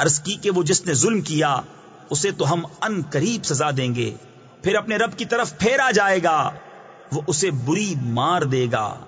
عرض کی کہ وہ جس نے ظلم کیا، اسے تو ہم ان قریب سزا دیں گے۔ پھر اپنے رب کی طرف پھیرا جائے گا، وہ اسے بری مار دے گا۔